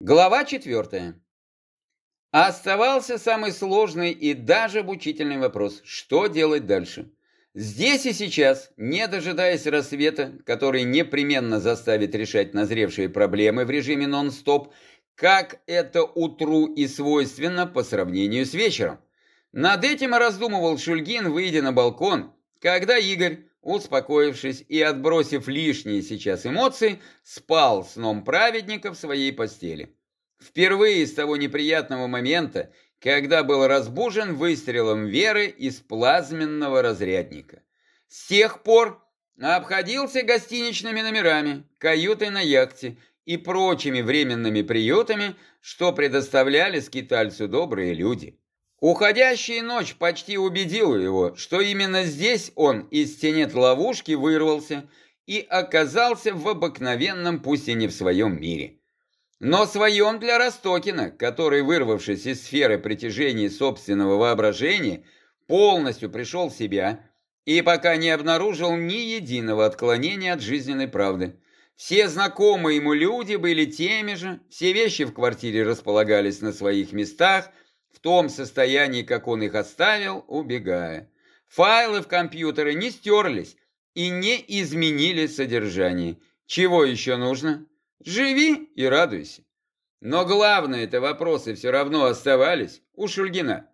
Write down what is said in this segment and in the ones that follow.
Глава четвертая. Оставался самый сложный и даже обучительный вопрос, что делать дальше. Здесь и сейчас, не дожидаясь рассвета, который непременно заставит решать назревшие проблемы в режиме нон-стоп, как это утру и свойственно по сравнению с вечером. Над этим раздумывал Шульгин, выйдя на балкон, когда Игорь, успокоившись и отбросив лишние сейчас эмоции, спал сном праведника в своей постели. Впервые с того неприятного момента, когда был разбужен выстрелом Веры из плазменного разрядника. С тех пор обходился гостиничными номерами, каютой на яхте и прочими временными приютами, что предоставляли скитальцу добрые люди. Уходящая ночь почти убедила его, что именно здесь он из тенет ловушки вырвался и оказался в обыкновенном, пусть и не в своем мире. Но своем для Ростокина, который, вырвавшись из сферы притяжения собственного воображения, полностью пришел в себя и пока не обнаружил ни единого отклонения от жизненной правды. Все знакомые ему люди были теми же, все вещи в квартире располагались на своих местах, в том состоянии, как он их оставил, убегая. Файлы в компьютере не стерлись и не изменили содержание. Чего еще нужно? Живи и радуйся. Но главные-то вопросы все равно оставались у Шульгина.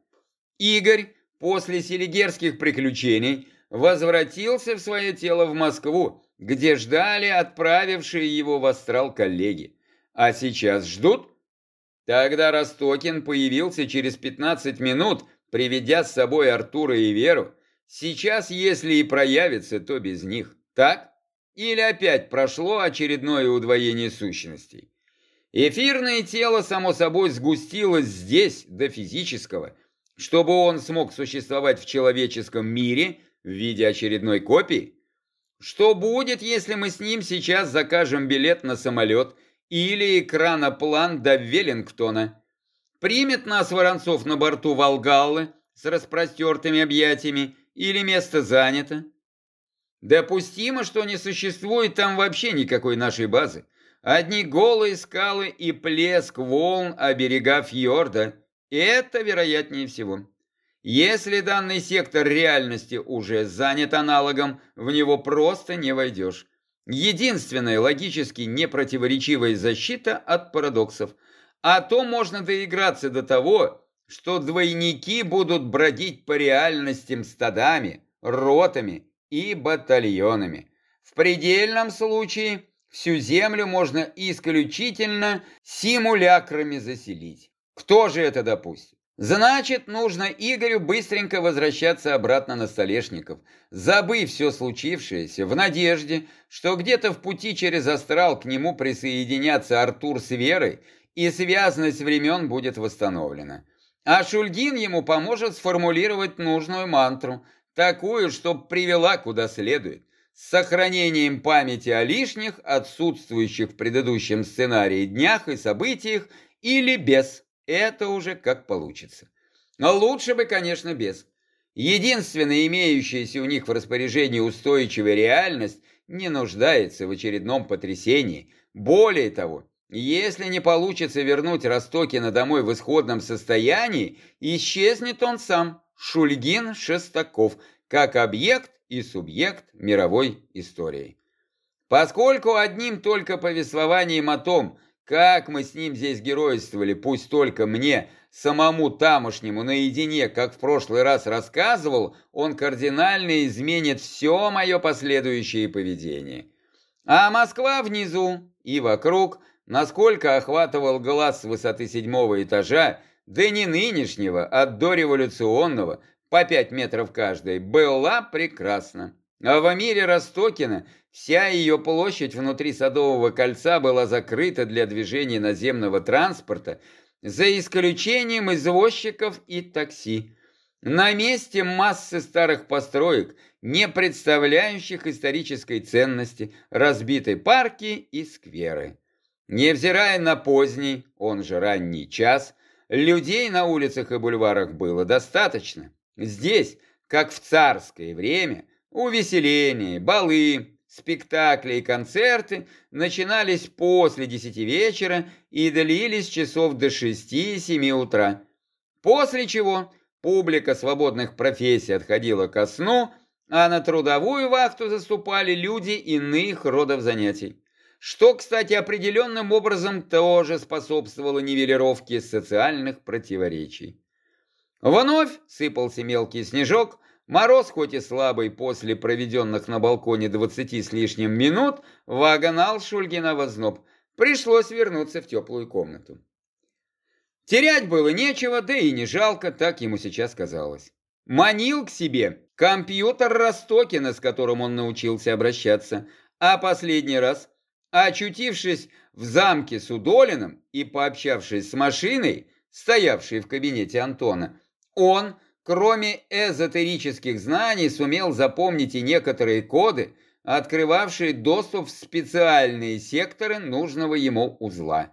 Игорь после селигерских приключений возвратился в свое тело в Москву, где ждали отправившие его в астрал коллеги. А сейчас ждут? Тогда Ростокин появился через 15 минут, приведя с собой Артура и Веру. Сейчас, если и проявится, то без них. Так? Или опять прошло очередное удвоение сущностей? Эфирное тело, само собой, сгустилось здесь, до физического, чтобы он смог существовать в человеческом мире в виде очередной копии. Что будет, если мы с ним сейчас закажем билет на самолет или экраноплан до Веллингтона? Примет нас Воронцов на борту Волгаллы с распростертыми объятиями или место занято? Допустимо, что не существует там вообще никакой нашей базы. Одни голые скалы и плеск волн о берега фьорда. Это вероятнее всего. Если данный сектор реальности уже занят аналогом, в него просто не войдешь. Единственная логически непротиворечивая защита от парадоксов. А то можно доиграться до того, что двойники будут бродить по реальностям стадами, ротами и батальонами. В предельном случае всю землю можно исключительно симулякрами заселить. Кто же это допустит? Значит, нужно Игорю быстренько возвращаться обратно на Столешников, забыв все случившееся, в надежде, что где-то в пути через астрал к нему присоединятся Артур с Верой, и связность времен будет восстановлена. А Шульгин ему поможет сформулировать нужную мантру, такую, чтоб привела куда следует, с сохранением памяти о лишних, отсутствующих в предыдущем сценарии днях и событиях, или без. Это уже как получится. Но лучше бы, конечно, без. Единственная имеющаяся у них в распоряжении устойчивая реальность не нуждается в очередном потрясении. Более того, если не получится вернуть Ростокина домой в исходном состоянии, исчезнет он сам. Шульгин Шестаков как объект и субъект мировой истории. Поскольку одним только повествованием о том, как мы с ним здесь геройствовали, пусть только мне, самому тамошнему, наедине, как в прошлый раз рассказывал, он кардинально изменит все мое последующее поведение. А Москва внизу и вокруг, насколько охватывал глаз с высоты седьмого этажа, да не нынешнего, а дореволюционного, по пять метров каждой, была прекрасна. А в мире Ростокина вся ее площадь внутри Садового кольца была закрыта для движения наземного транспорта, за исключением извозчиков и такси. На месте массы старых построек, не представляющих исторической ценности, разбиты парки и скверы. Невзирая на поздний, он же ранний час, Людей на улицах и бульварах было достаточно. Здесь, как в царское время, увеселения, балы, Спектакли и концерты начинались после десяти вечера и длились часов до шести-семи утра. После чего публика свободных профессий отходила ко сну, а на трудовую вахту заступали люди иных родов занятий. Что, кстати, определенным образом тоже способствовало нивелировке социальных противоречий. Вновь сыпался мелкий снежок, мороз, хоть и слабый после проведенных на балконе двадцати с лишним минут, вагонал Шульгина в озноб. Пришлось вернуться в теплую комнату. Терять было нечего, да и не жалко, так ему сейчас казалось. Манил к себе компьютер Ростокина, с которым он научился обращаться, а последний раз, очутившись в замке с Удолиным и пообщавшись с машиной, стоявшей в кабинете Антона, он, кроме эзотерических знаний, сумел запомнить и некоторые коды, открывавшие доступ в специальные секторы нужного ему узла.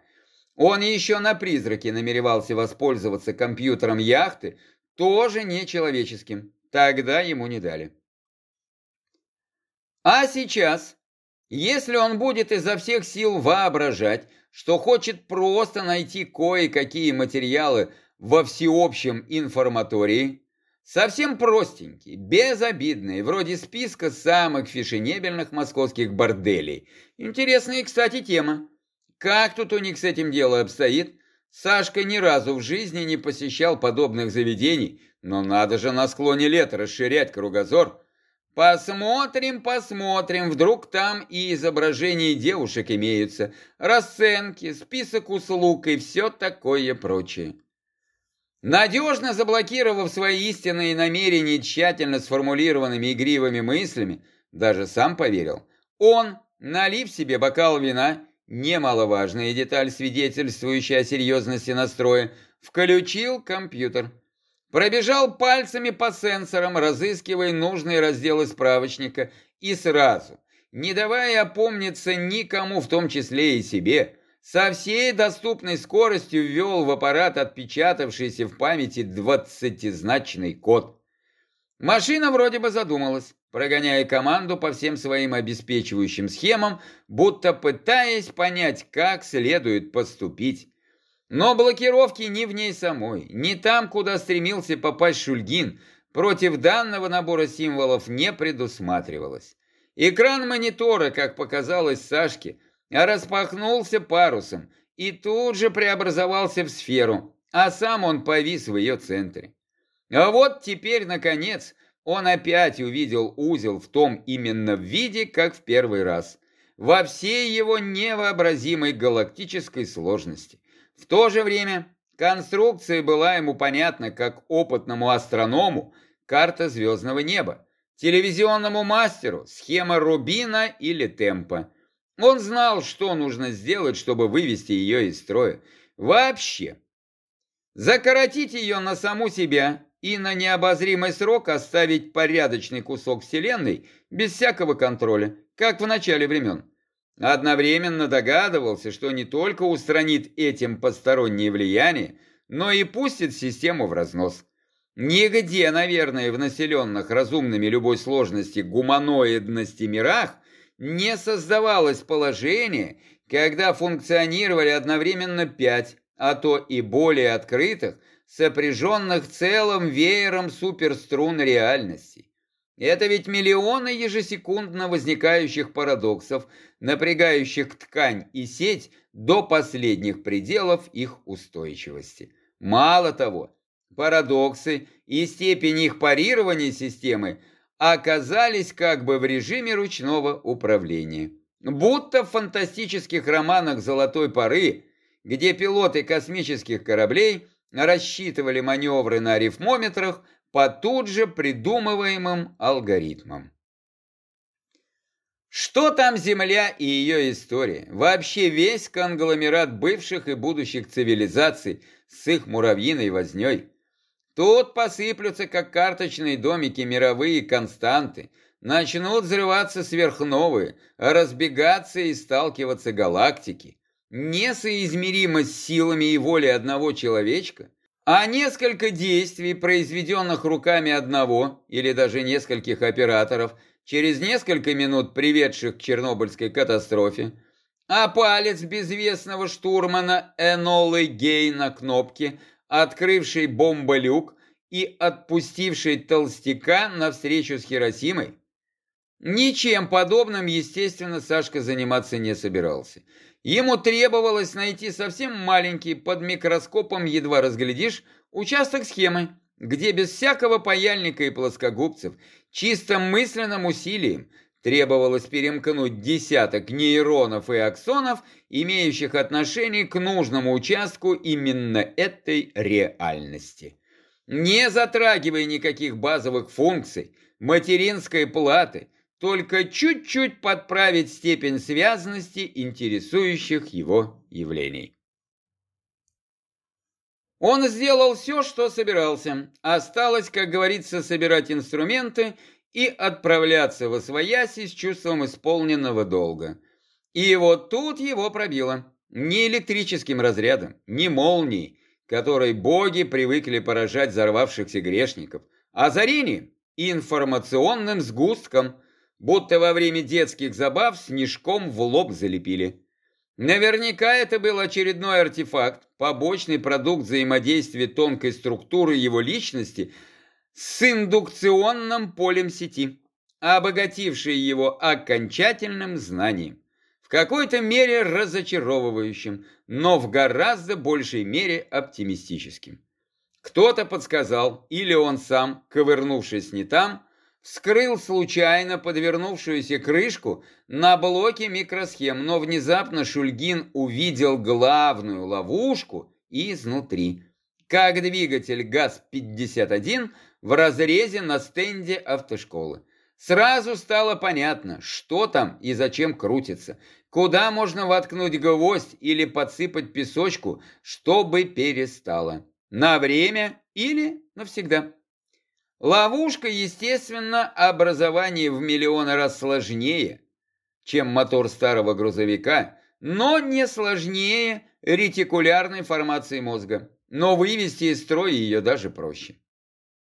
Он еще на призраке намеревался воспользоваться компьютером яхты, тоже нечеловеческим. Тогда ему не дали. А сейчас, если он будет изо всех сил воображать, что хочет просто найти кое-какие материалы во всеобщем информатории, совсем простенькие, безобидные, вроде списка самых фешенебельных московских борделей. Интересная, кстати, тема. Как тут у них с этим дело обстоит? Сашка ни разу в жизни не посещал подобных заведений, но надо же на склоне лета расширять кругозор. Посмотрим, посмотрим, вдруг там и изображения девушек имеются, расценки, список услуг и все такое прочее. Надежно заблокировав свои истинные намерения тщательно сформулированными игривыми мыслями, даже сам поверил, он, налив себе бокал вина, немаловажная деталь, свидетельствующая о серьезности настроя, включил компьютер. Пробежал пальцами по сенсорам, разыскивая нужные разделы справочника, и сразу, не давая опомниться никому, в том числе и себе, со всей доступной скоростью ввел в аппарат отпечатавшийся в памяти двадцатизначный код. Машина вроде бы задумалась прогоняя команду по всем своим обеспечивающим схемам, будто пытаясь понять, как следует поступить. Но блокировки ни в ней самой, ни там, куда стремился попасть Шульгин, против данного набора символов не предусматривалось. Экран монитора, как показалось Сашке, распахнулся парусом и тут же преобразовался в сферу, а сам он повис в ее центре. А вот теперь, наконец, он опять увидел узел в том именно виде, как в первый раз, во всей его невообразимой галактической сложности. В то же время конструкция была ему понятна как опытному астроному карта звездного неба, телевизионному мастеру схема Рубина или Темпа. Он знал, что нужно сделать, чтобы вывести ее из строя. Вообще. Закоротить ее на саму себя и на необозримый срок оставить порядочный кусок Вселенной без всякого контроля, как в начале времен. Одновременно догадывался, что не только устранит этим постороннее влияние, но и пустит систему в разнос. Нигде, наверное, в населенных разумными любой сложности гуманоидности мирах не создавалось положение, когда функционировали одновременно пять, а то и более открытых, сопряженных целым веером суперструн реальности. Это ведь миллионы ежесекундно возникающих парадоксов, напрягающих ткань и сеть до последних пределов их устойчивости. Мало того, парадоксы и степень их парирования системы оказались как бы в режиме ручного управления. Будто в фантастических романах «Золотой поры», где пилоты космических кораблей – рассчитывали маневры на арифмометрах по тут же придумываемым алгоритмам. Что там Земля и ее история? Вообще весь конгломерат бывших и будущих цивилизаций с их муравьиной возней. Тут посыплются, как карточные домики, мировые константы, начнут взрываться сверхновые, разбегаться и сталкиваться галактики. Несоизмеримость силами и волей одного человечка, а несколько действий, произведенных руками одного или даже нескольких операторов, через несколько минут приведших к Чернобыльской катастрофе, а палец безвестного штурмана Энолы Гей на кнопке, открывший бомболюк и отпустивший толстяка на встречу с Хиросимой? Ничем подобным, естественно, Сашка заниматься не собирался. Ему требовалось найти совсем маленький, под микроскопом едва разглядишь, участок схемы, где без всякого паяльника и плоскогубцев, чисто мысленным усилием, требовалось перемкнуть десяток нейронов и аксонов, имеющих отношение к нужному участку именно этой реальности. Не затрагивая никаких базовых функций, материнской платы, только чуть-чуть подправить степень связанности интересующих его явлений. Он сделал все, что собирался. Осталось, как говорится, собирать инструменты и отправляться в освояси с чувством исполненного долга. И вот тут его пробило. Не электрическим разрядом, не молнией, которой боги привыкли поражать взорвавшихся грешников, а озарением, информационным сгустком, будто во время детских забав снежком в лоб залепили. Наверняка это был очередной артефакт, побочный продукт взаимодействия тонкой структуры его личности – с индукционным полем сети, обогативший его окончательным знанием. В какой-то мере разочаровывающим, но в гораздо большей мере оптимистическим. Кто-то подсказал, или он сам, ковырнувшись не там, вскрыл случайно подвернувшуюся крышку на блоке микросхем, но внезапно Шульгин увидел главную ловушку изнутри. Как двигатель ГАЗ-51 в разрезе на стенде автошколы. Сразу стало понятно, что там и зачем крутится, куда можно воткнуть гвоздь или подсыпать песочку, чтобы перестало. На время или навсегда. Ловушка, естественно, образование в миллионы раз сложнее, чем мотор старого грузовика, но не сложнее ретикулярной формации мозга. Но вывести из строя ее даже проще.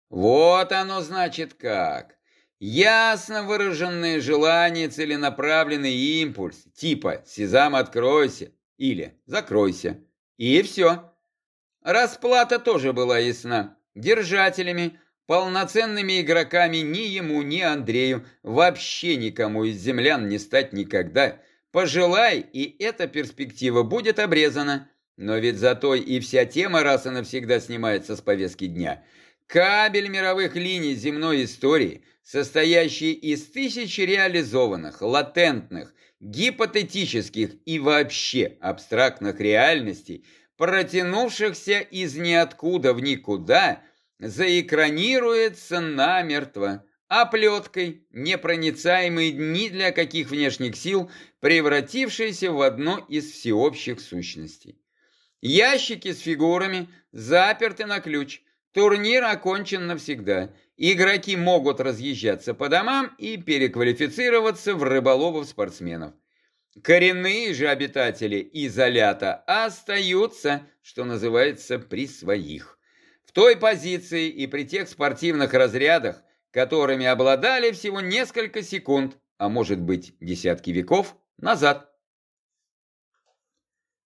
Вот оно значит как. Ясно выраженное желание, целенаправленный импульс, типа «Сезам, откройся» или «Закройся». И все. Расплата тоже была ясна. Держателями, полноценными игроками ни ему, ни Андрею, вообще никому из землян не стать никогда. Пожелай, и эта перспектива будет обрезана. Но ведь зато и вся тема раз и навсегда снимается с повестки дня – Кабель мировых линий земной истории, состоящий из тысяч реализованных, латентных, гипотетических и вообще абстрактных реальностей, протянувшихся из ниоткуда в никуда, заэкранируется намертво, оплеткой, непроницаемой ни для каких внешних сил, превратившейся в одно из всеобщих сущностей. Ящики с фигурами заперты на ключ, Турнир окончен навсегда. Игроки могут разъезжаться по домам и переквалифицироваться в рыболовов-спортсменов. Коренные же обитатели изолята остаются, что называется, при своих. В той позиции и при тех спортивных разрядах, которыми обладали всего несколько секунд, а может быть десятки веков, назад.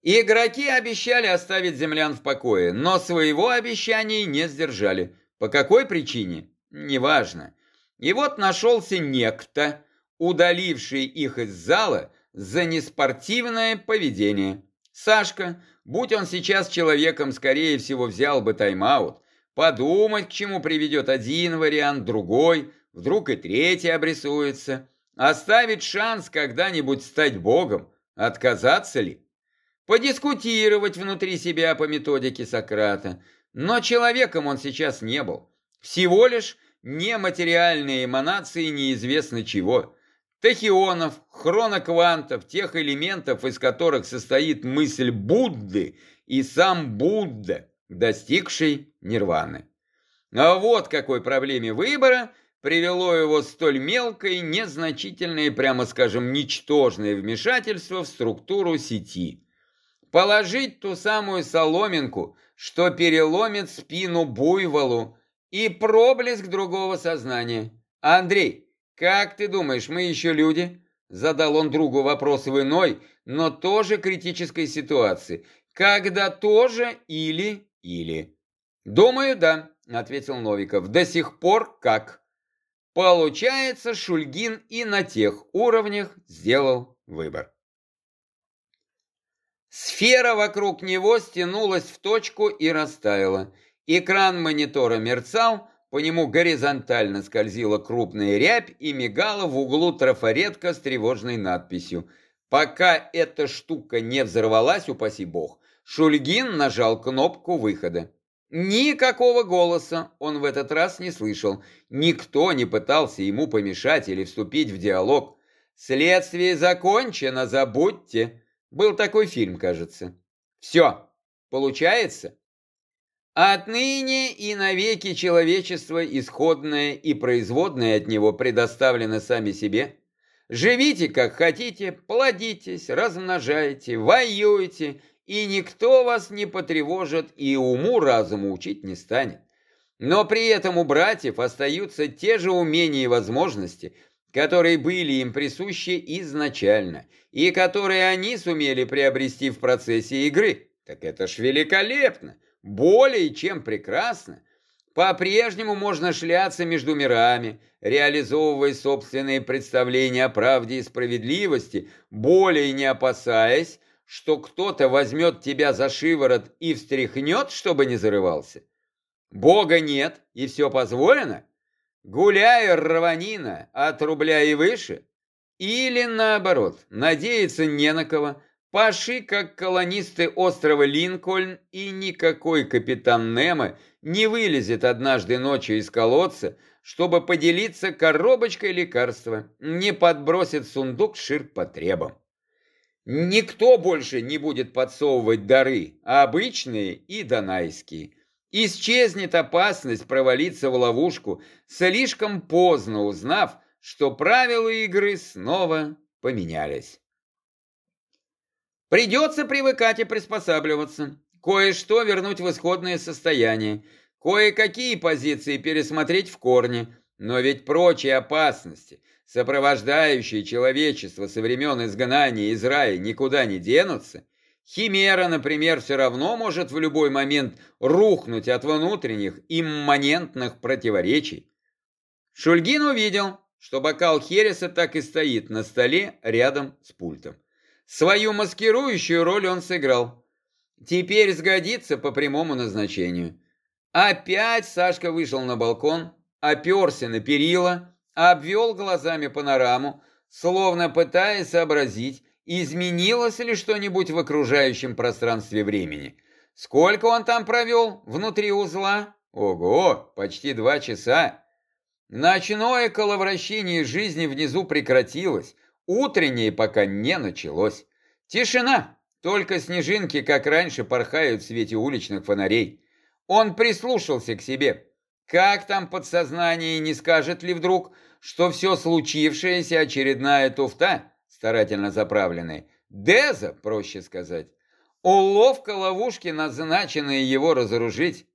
Игроки обещали оставить землян в покое, но своего обещания не сдержали. По какой причине? Неважно. И вот нашелся некто, удаливший их из зала за неспортивное поведение. Сашка, будь он сейчас человеком, скорее всего, взял бы тайм-аут. Подумать, к чему приведет один вариант, другой, вдруг и третий обрисуется. Оставить шанс когда-нибудь стать богом, отказаться ли? Подискутировать внутри себя по методике Сократа. Но человеком он сейчас не был. Всего лишь нематериальные эманации неизвестно чего. Тахионов, хроноквантов, тех элементов, из которых состоит мысль Будды и сам Будда, достигший нирваны. А вот какой проблеме выбора привело его столь мелкое, незначительное, прямо скажем, ничтожное вмешательство в структуру сети – положить ту самую соломинку, что переломит спину буйволу, и проблеск другого сознания. Андрей, Как ты думаешь, мы еще люди? Задал он другу вопрос в иной, но тоже критической ситуации. Когда тоже или или? Думаю, да, ответил Новиков. До сих пор как? Получается, Шульгин и на тех уровнях сделал выбор. Сфера вокруг него стянулась в точку и растаяла. Экран монитора мерцал, по нему горизонтально скользила крупная рябь и мигала в углу трафаретка с тревожной надписью. Пока эта штука не взорвалась, упаси бог, Шульгин нажал кнопку выхода. Никакого голоса он в этот раз не слышал. Никто не пытался ему помешать или вступить в диалог. «Следствие закончено, забудьте!» Был такой фильм, кажется. Все, получается? Отныне и навеки человечество, исходное и производное от него, предоставлено сами себе. Живите как хотите, плодитесь, размножайте, воюйте, и никто вас не потревожит и уму-разуму учить не станет. Но при этом у братьев остаются те же умения и возможности, которые были им присущи изначально, и которые они сумели приобрести в процессе игры. Так это ж великолепно, более чем прекрасно. По-прежнему можно шляться между мирами, реализовывая собственные представления о правде и справедливости, более не опасаясь, что кто-то возьмет тебя за шиворот и встряхнет, чтобы не зарывался. Бога нет, и все позволено? Гуляй, рванина, от рубля и выше? Или наоборот, надеяться не на кого, паши, как колонисты острова Линкольн, и никакой капитан Немо не вылезет однажды ночью из колодца, чтобы поделиться коробочкой лекарства, не подбросит сундук ширпотребом. Никто больше не будет подсовывать дары, обычные и донайские. Исчезнет опасность провалиться в ловушку, слишком поздно узнав, что правила игры снова поменялись. Придется привыкать и приспосабливаться, кое-что вернуть в исходное состояние, кое-какие позиции пересмотреть в корне, но ведь прочие опасности, сопровождающие человечество со времен изгнания из рая, никуда не денутся, Химера, например, все равно может в любой момент рухнуть от внутренних имманентных противоречий. Шульгин увидел, что бокал Хереса так и стоит на столе рядом с пультом. Свою маскирующую роль он сыграл. Теперь сгодится по прямому назначению. Опять Сашка вышел на балкон, оперся на перила, обвел глазами панораму, словно пытаясь сообразить, Изменилось ли что-нибудь в окружающем пространстве времени? Сколько он там провел внутри узла? Ого, почти два часа. Ночное коловращение жизни внизу прекратилось, утреннее пока не началось. Тишина, только снежинки, как раньше, порхают в свете уличных фонарей. Он прислушался к себе. Как там подсознание не скажет ли вдруг, что все случившееся очередная туфта? Старательно заправленный. Деза, проще сказать. Уловка ловушки, назначенная его разоружить.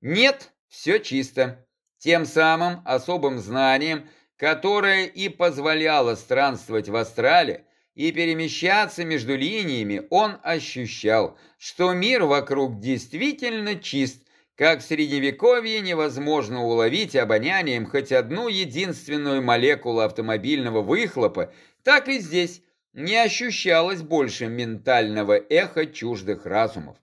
Нет, все чисто. Тем самым особым знанием, которое и позволяло странствовать в астрале и перемещаться между линиями, он ощущал, что мир вокруг действительно чист, как в Средневековье невозможно уловить обонянием хоть одну единственную молекулу автомобильного выхлопа, так и здесь не ощущалось больше ментального эха чуждых разумов.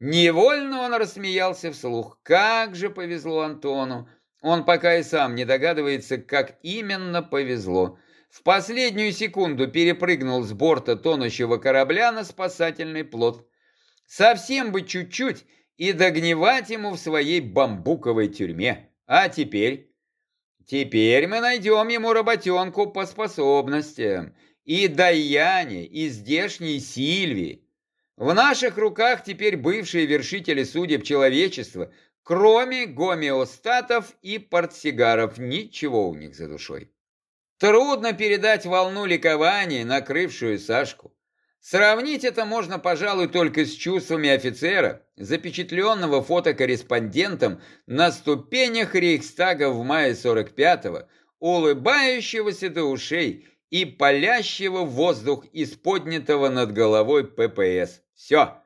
Невольно он рассмеялся вслух. Как же повезло Антону! Он пока и сам не догадывается, как именно повезло. В последнюю секунду перепрыгнул с борта тонущего корабля на спасательный плот. Совсем бы чуть-чуть, и догнивать ему в своей бамбуковой тюрьме. А теперь? Теперь мы найдем ему работенку по способностям. И Даяне, и здешней Сильвии. В наших руках теперь бывшие вершители судеб человечества, кроме гомеостатов и портсигаров, ничего у них за душой. Трудно передать волну ликования, накрывшую Сашку. Сравнить это можно, пожалуй, только с чувствами офицера, запечатленного фотокорреспондентом на ступенях Рейхстага в мае 45-го, улыбающегося до ушей и палящего воздух из поднятого над головой ППС. Все,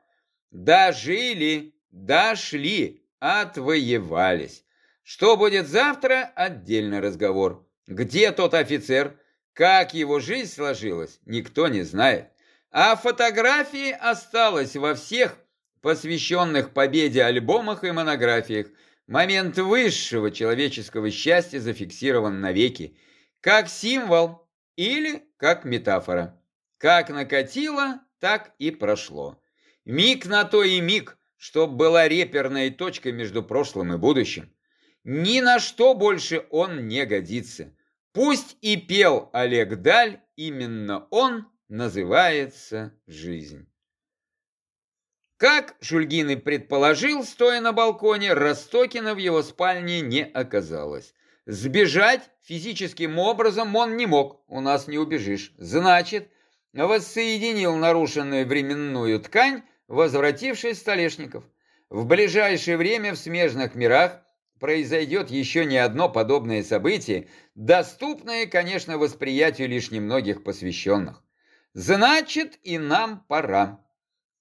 дожили, дошли, отвоевались. Что будет завтра – отдельный разговор. Где тот офицер? Как его жизнь сложилась, никто не знает. А фотографии осталось во всех посвященных победе альбомах и монографиях. Момент высшего человеческого счастья зафиксирован навеки, как символ или как метафора. Как накатило, так и прошло. Миг на то и миг, чтоб была реперная точка между прошлым и будущим. Ни на что больше он не годится. Пусть и пел Олег Даль, именно он называется жизнь. Как Шульгин и предположил, стоя на балконе, Ростокина в его спальне не оказалось. Сбежать физическим образом он не мог, у нас не убежишь. Значит, воссоединил нарушенную временную ткань, возвратившись Столешников. В ближайшее время в смежных мирах произойдет еще не одно подобное событие, доступное, конечно, восприятию лишь немногих посвященных. Значит, и нам пора.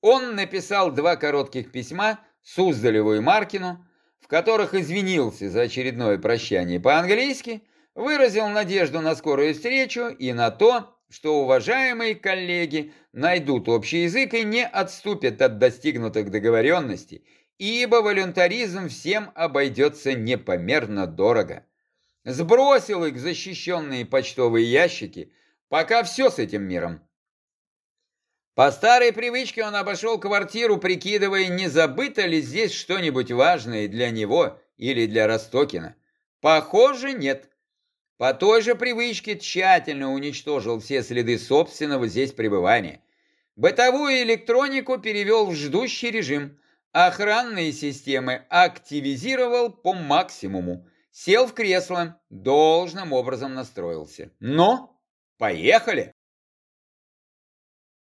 Он написал два коротких письма Суздалеву и Маркину, в которых извинился за очередное прощание по-английски, выразил надежду на скорую встречу и на то, что уважаемые коллеги найдут общий язык и не отступят от достигнутых договоренностей, ибо волюнтаризм всем обойдется непомерно дорого. Сбросил их в защищенные почтовые ящики, пока все с этим миром. По старой привычке он обошел квартиру, прикидывая, не забыто ли здесь что-нибудь важное для него или для Ростокина. Похоже, нет. По той же привычке тщательно уничтожил все следы собственного здесь пребывания. Бытовую электронику перевел в ждущий режим – Охранные системы активизировал по максимуму. Сел в кресло, должным образом настроился. Но, поехали!